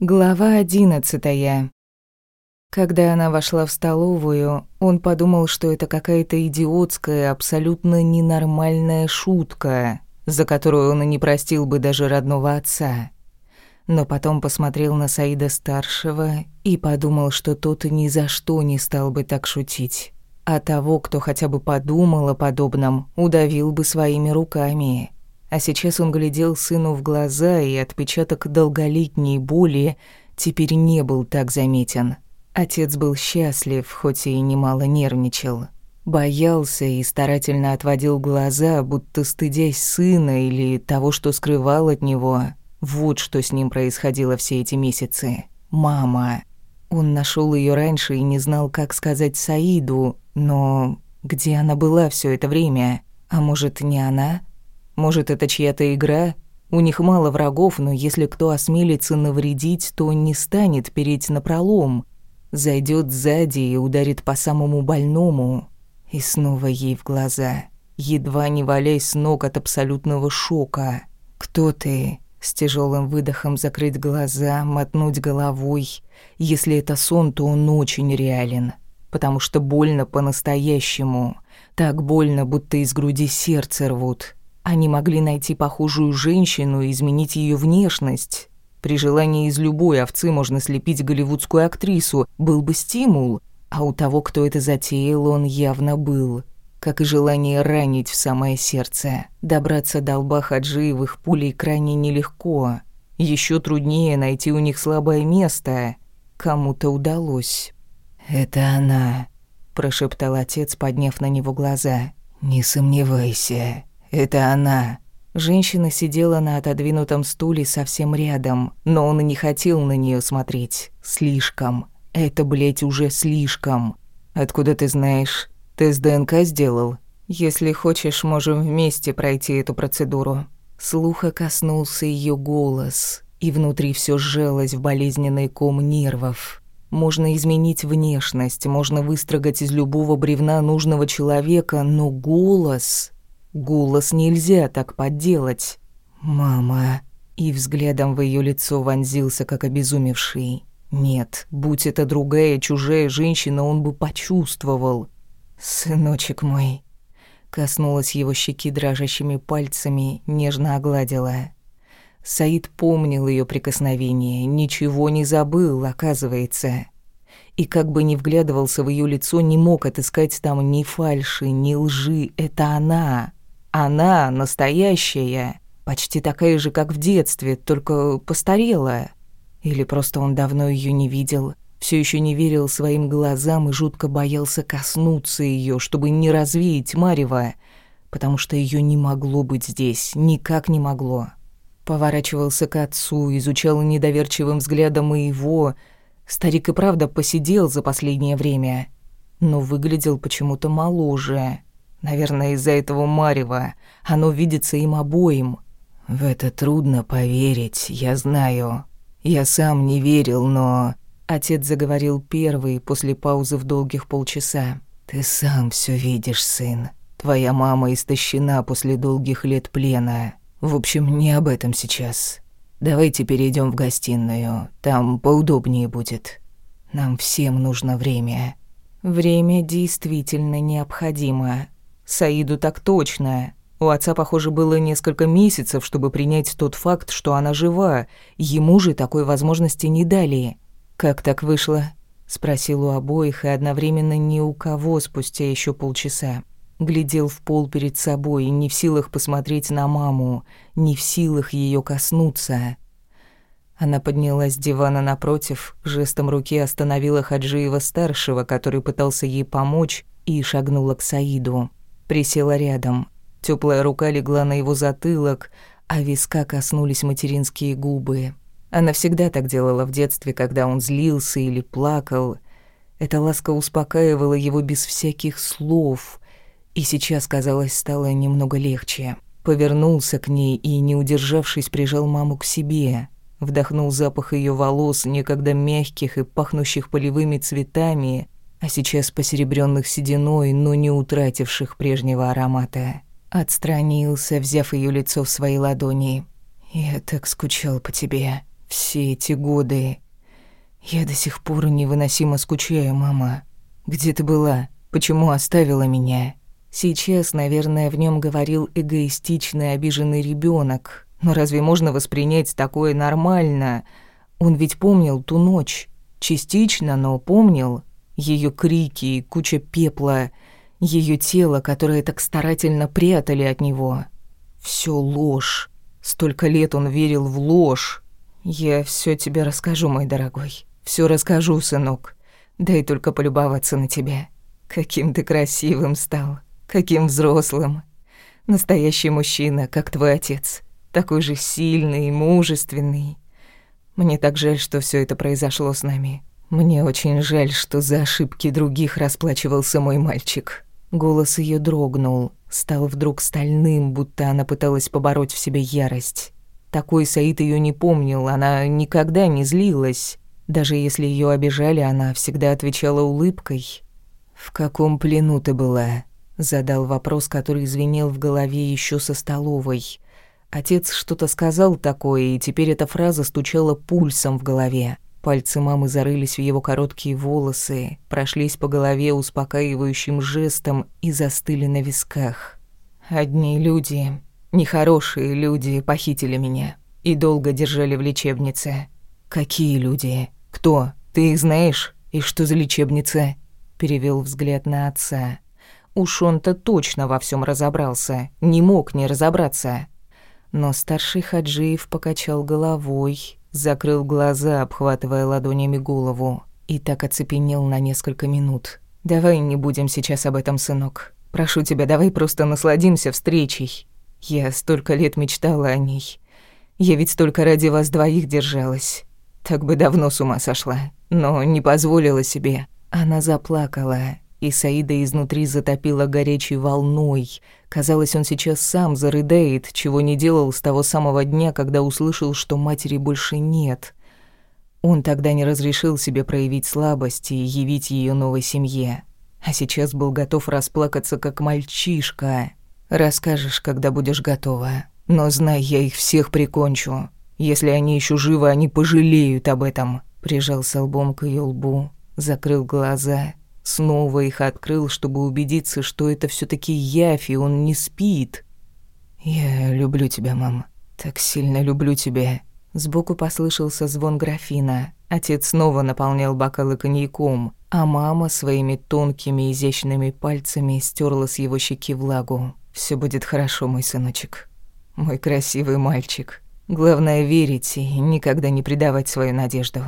Глава одиннадцатая. Когда она вошла в столовую, он подумал, что это какая-то идиотская, абсолютно ненормальная шутка, за которую он и не простил бы даже родного отца. Но потом посмотрел на Саида-старшего и подумал, что тот ни за что не стал бы так шутить. А того, кто хотя бы подумал о подобном, удавил бы своими руками. А сейчас он глядел сыну в глаза, и отпечаток долголетней боли теперь не был так заметен. Отец был счастлив, хоть и немало нервничал. Боялся и старательно отводил глаза, будто стыдясь сына или того, что скрывал от него. Вот что с ним происходило все эти месяцы. Мама. Он нашел ее раньше и не знал, как сказать Саиду, но где она была все это время? А может, не она? Может, это чья-то игра? У них мало врагов, но если кто осмелится навредить, то не станет переть на пролом. Зайдет сзади и ударит по самому больному. И снова ей в глаза. Едва не валяй с ног от абсолютного шока. «Кто ты?» С тяжелым выдохом закрыть глаза, мотнуть головой. Если это сон, то он очень реален. Потому что больно по-настоящему. Так больно, будто из груди сердце рвут. Они могли найти похожую женщину и изменить ее внешность. При желании из любой овцы можно слепить голливудскую актрису, был бы стимул, а у того, кто это затеял, он явно был. Как и желание ранить в самое сердце. Добраться до лба Хаджиевых пулей крайне нелегко. Еще труднее найти у них слабое место. Кому-то удалось. «Это она», – прошептал отец, подняв на него глаза. «Не сомневайся». Это она. Женщина сидела на отодвинутом стуле совсем рядом, но он и не хотел на нее смотреть. Слишком. Это, блядь, уже слишком. Откуда ты знаешь? Тест ДНК сделал? Если хочешь, можем вместе пройти эту процедуру. Слуха коснулся ее голос, и внутри все сжалось в болезненный ком нервов. Можно изменить внешность, можно выстрогать из любого бревна нужного человека, но голос... Голос нельзя так подделать. «Мама...» И взглядом в ее лицо вонзился, как обезумевший. Нет, будь это другая, чужая женщина, он бы почувствовал. «Сыночек мой...» Коснулась его щеки дрожащими пальцами, нежно огладила. Саид помнил ее прикосновение, ничего не забыл, оказывается. И как бы ни вглядывался в ее лицо, не мог отыскать там ни фальши, ни лжи. Это она. Она настоящая, почти такая же, как в детстве, только постарела. Или просто он давно ее не видел, все еще не верил своим глазам и жутко боялся коснуться ее, чтобы не развеять Марева, потому что ее не могло быть здесь, никак не могло. Поворачивался к отцу, изучал недоверчивым взглядом и его. Старик и правда посидел за последнее время, но выглядел почему-то моложе. Наверное, из-за этого марева. Оно видится им обоим. В это трудно поверить, я знаю. Я сам не верил, но... Отец заговорил первый после паузы в долгих полчаса. «Ты сам все видишь, сын. Твоя мама истощена после долгих лет плена. В общем, не об этом сейчас. Давайте перейдем в гостиную. Там поудобнее будет. Нам всем нужно время». «Время действительно необходимо», Саиду так точно. У отца, похоже, было несколько месяцев, чтобы принять тот факт, что она жива. Ему же такой возможности не дали. «Как так вышло?» — спросил у обоих, и одновременно ни у кого спустя еще полчаса. Глядел в пол перед собой, не в силах посмотреть на маму, не в силах ее коснуться. Она поднялась с дивана напротив, жестом руки остановила Хаджиева-старшего, который пытался ей помочь, и шагнула к Саиду. Присела рядом. Теплая рука легла на его затылок, а виска коснулись материнские губы. Она всегда так делала в детстве, когда он злился или плакал. Эта ласка успокаивала его без всяких слов, и сейчас, казалось, стало немного легче. Повернулся к ней и, не удержавшись, прижал маму к себе. Вдохнул запах ее волос, некогда мягких и пахнущих полевыми цветами, а сейчас посеребрённых сединой, но не утративших прежнего аромата. Отстранился, взяв её лицо в свои ладони. «Я так скучал по тебе», — Все эти годы. Я до сих пор невыносимо скучаю, мама. Где ты была? Почему оставила меня? Сейчас, наверное, в нем говорил эгоистичный обиженный ребенок. Но разве можно воспринять такое нормально? Он ведь помнил ту ночь. Частично, но помнил. Ее крики и куча пепла. Ее тело, которое так старательно прятали от него. Все ложь. Столько лет он верил в ложь. Я все тебе расскажу, мой дорогой. Все расскажу, сынок. Дай только полюбоваться на тебя. Каким ты красивым стал. Каким взрослым. Настоящий мужчина, как твой отец. Такой же сильный и мужественный. Мне так жаль, что все это произошло с нами. Мне очень жаль, что за ошибки других расплачивался мой мальчик. Голос ее дрогнул, стал вдруг стальным, будто она пыталась побороть в себе ярость. Такой Саид ее не помнил, она никогда не злилась. Даже если ее обижали, она всегда отвечала улыбкой. «В каком плену ты была?» Задал вопрос, который звенел в голове еще со столовой. Отец что-то сказал такое, и теперь эта фраза стучала пульсом в голове. Пальцы мамы зарылись в его короткие волосы, прошлись по голове успокаивающим жестом и застыли на висках. «Одни люди, нехорошие люди, похитили меня и долго держали в лечебнице». «Какие люди? Кто? Ты их знаешь? И что за лечебница?» Перевел взгляд на отца. Уж он-то точно во всем разобрался, не мог не разобраться. Но старший Хаджиев покачал головой, закрыл глаза, обхватывая ладонями голову, и так оцепенел на несколько минут. «Давай не будем сейчас об этом, сынок. Прошу тебя, давай просто насладимся встречей. Я столько лет мечтала о ней. Я ведь столько ради вас двоих держалась. Так бы давно с ума сошла, но не позволила себе». Она заплакала, и Саида изнутри затопила горячей волной. Казалось, он сейчас сам зарыдает, чего не делал с того самого дня, когда услышал, что матери больше нет. Он тогда не разрешил себе проявить слабость и явить ее новой семье. А сейчас был готов расплакаться, как мальчишка. «Расскажешь, когда будешь готова. Но знай, я их всех прикончу. Если они еще живы, они пожалеют об этом». Прижался лбом к ее лбу, закрыл глаза Снова их открыл, чтобы убедиться, что это все таки явь, и он не спит. «Я люблю тебя, мама. Так сильно люблю тебя». Сбоку послышался звон графина. Отец снова наполнял бокалы коньяком, а мама своими тонкими изящными пальцами стерла с его щеки влагу. Все будет хорошо, мой сыночек. Мой красивый мальчик. Главное верить и никогда не предавать свою надежду.